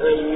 ہے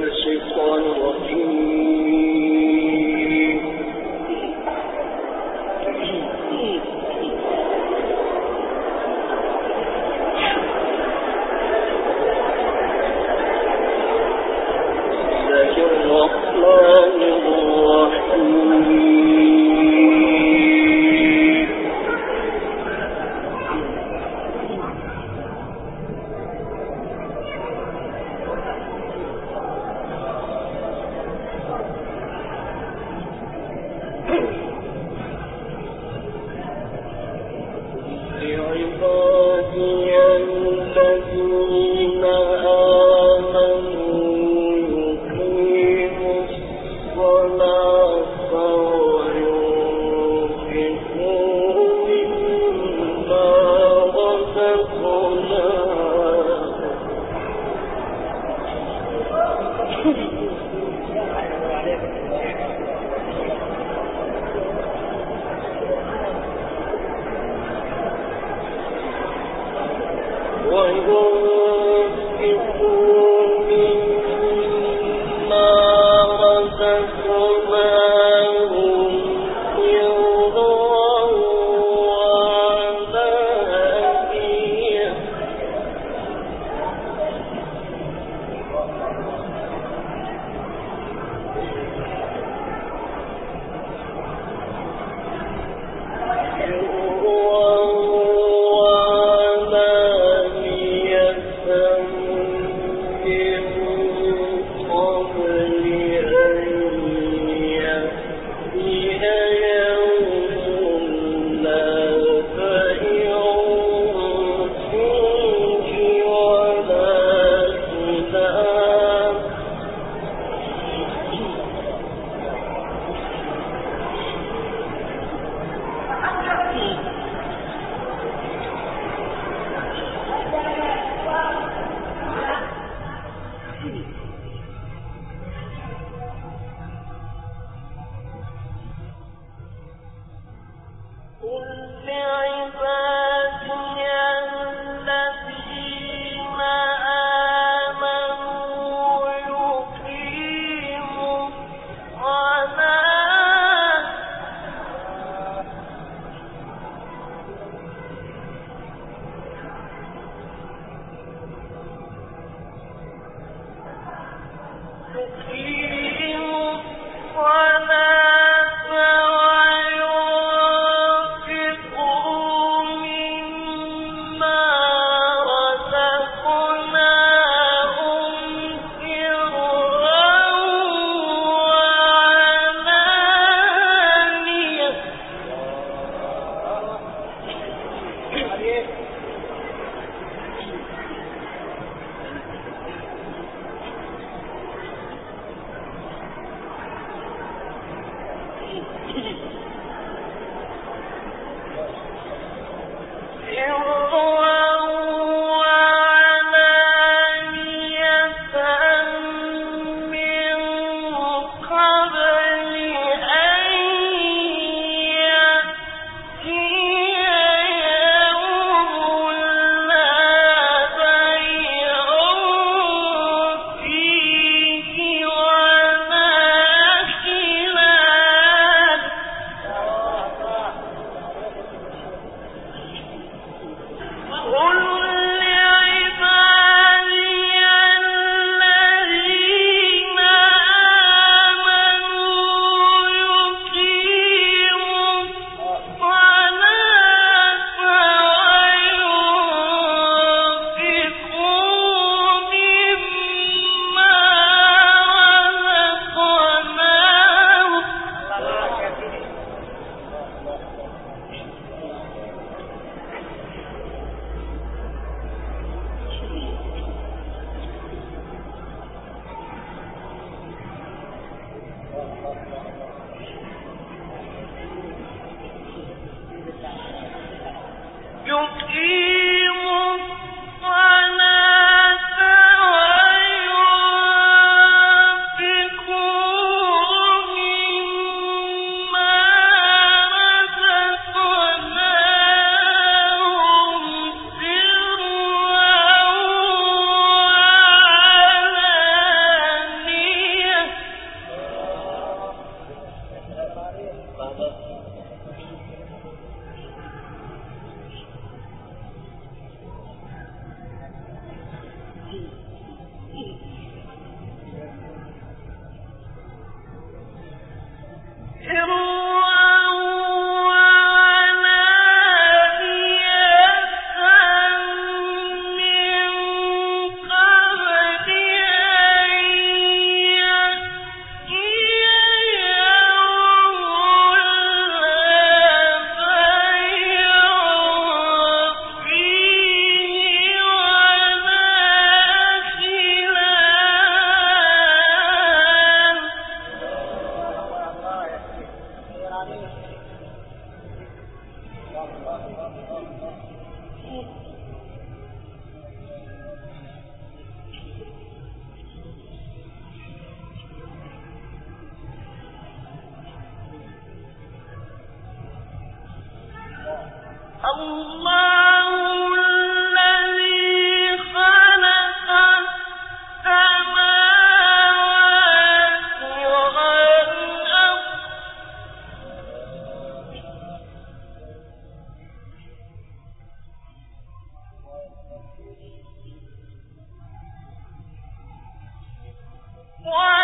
Whoa!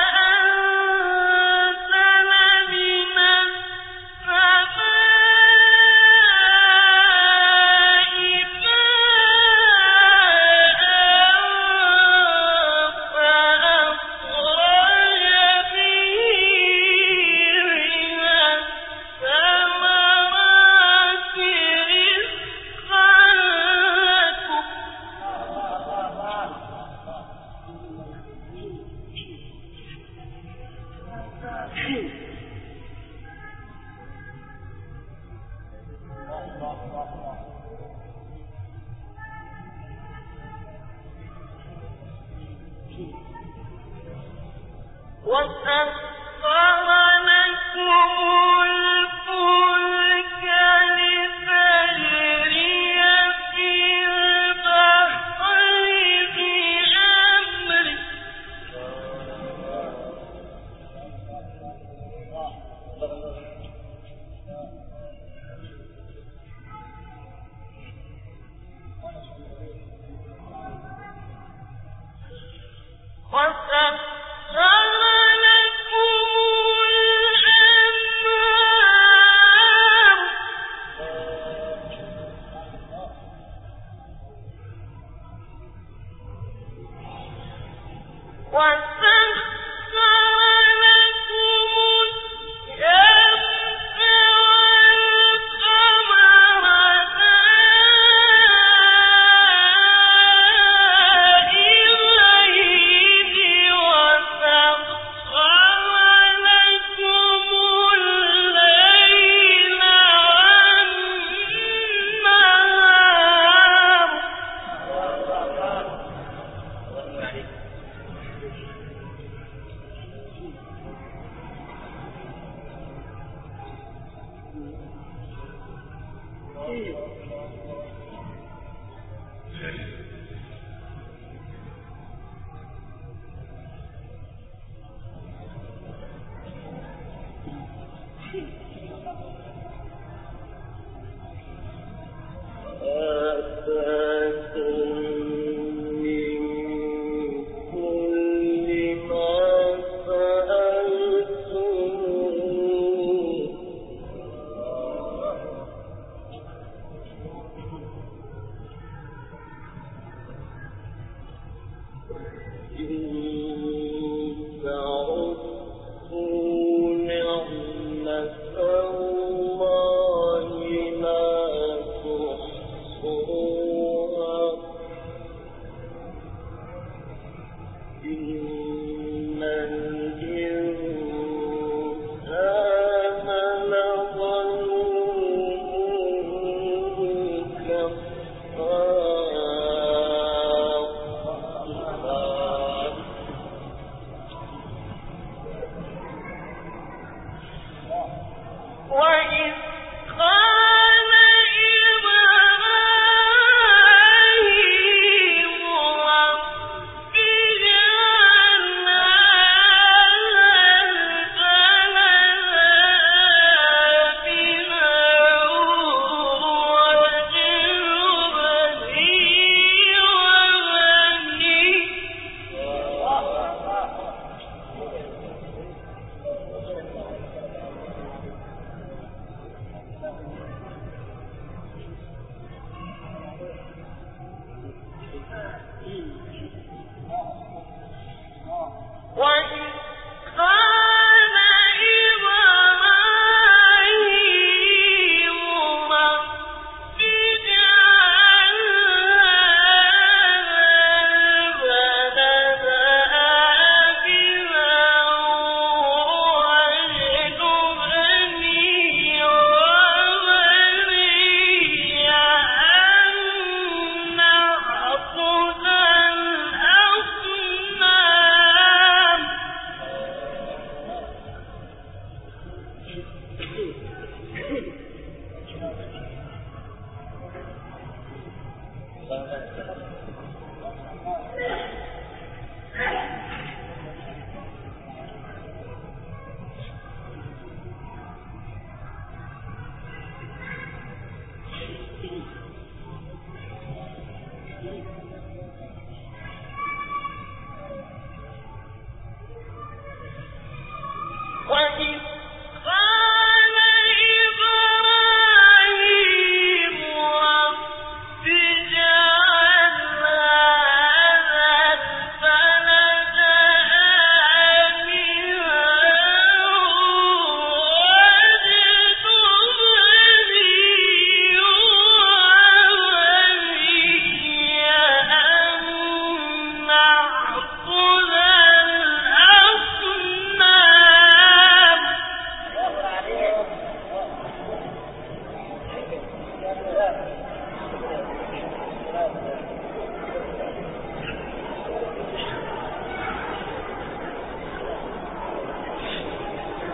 وسخر لكم وسلم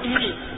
ini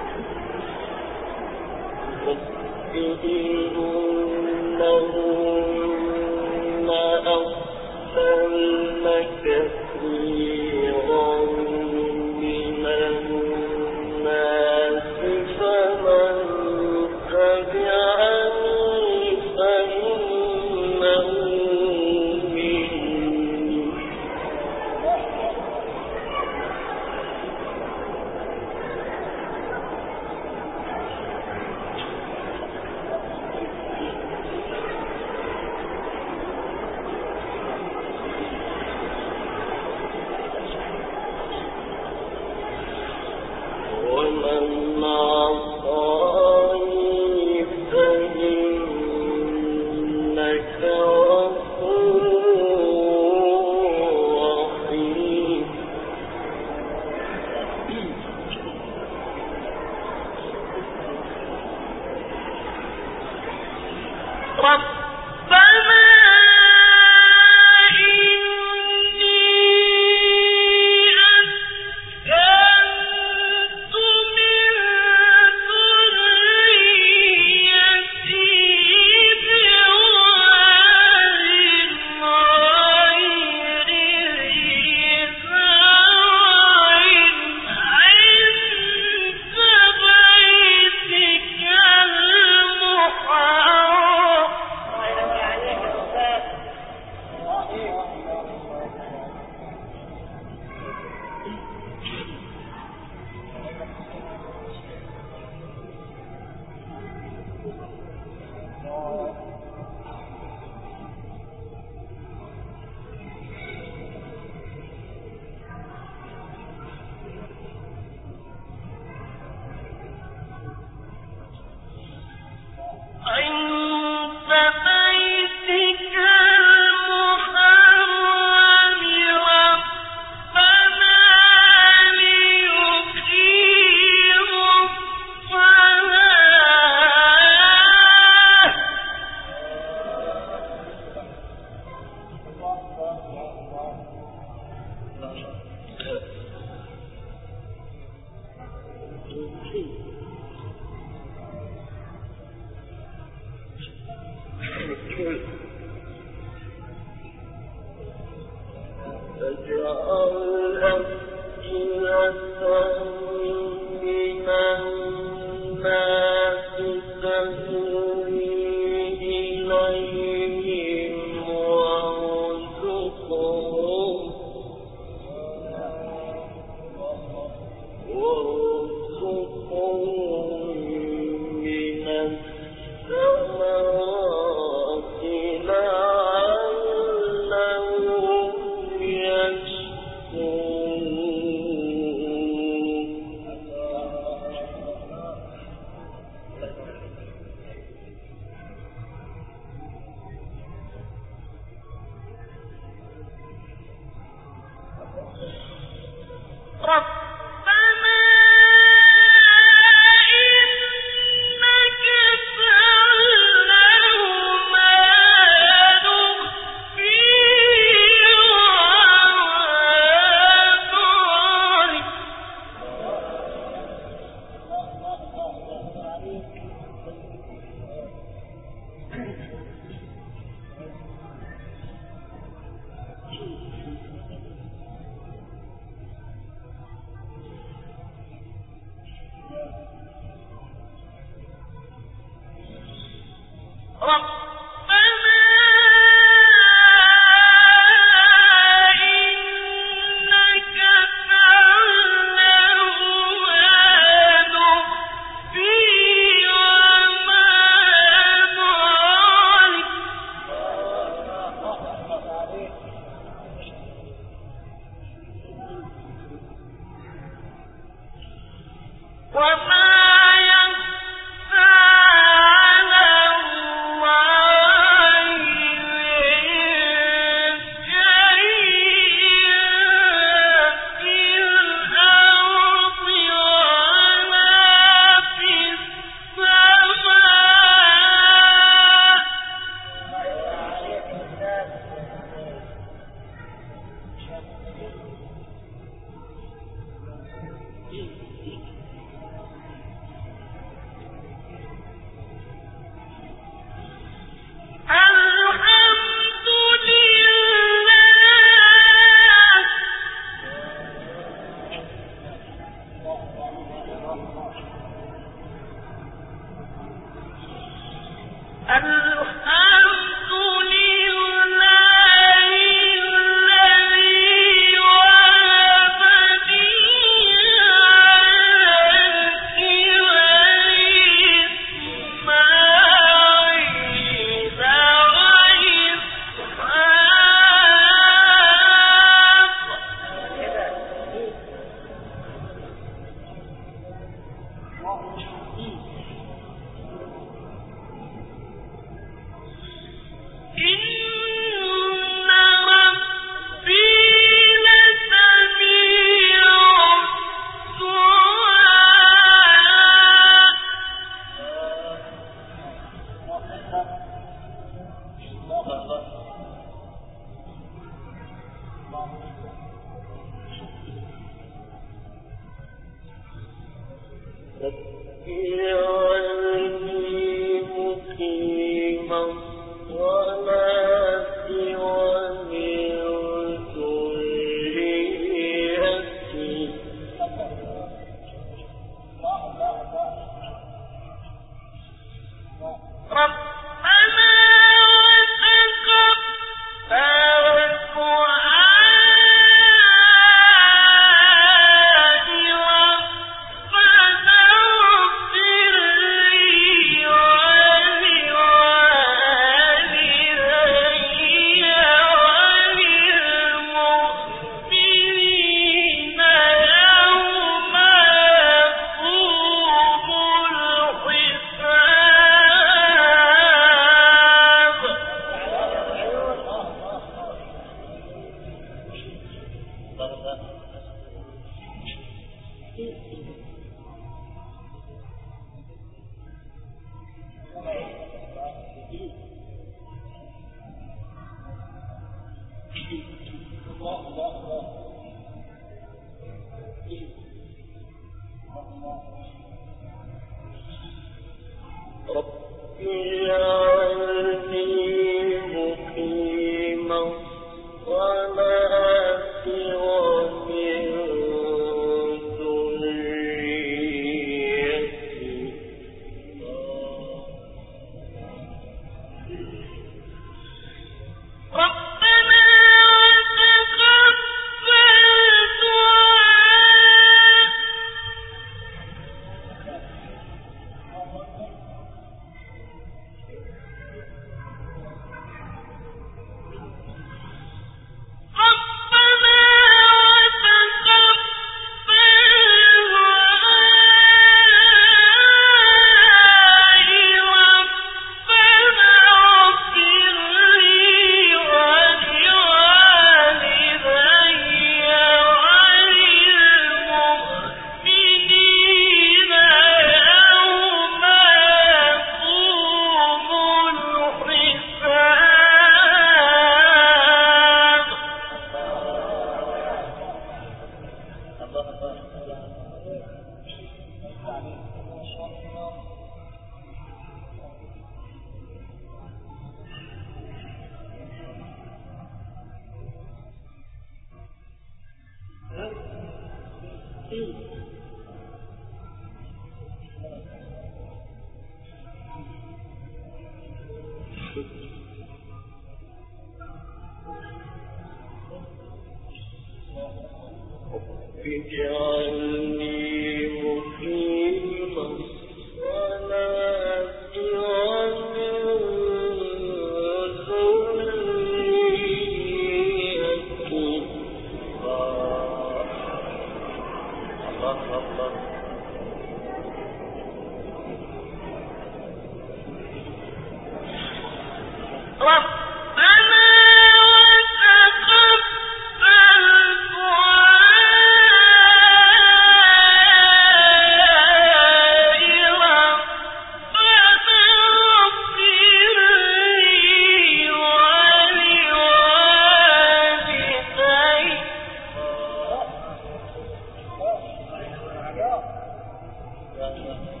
رکھ رہ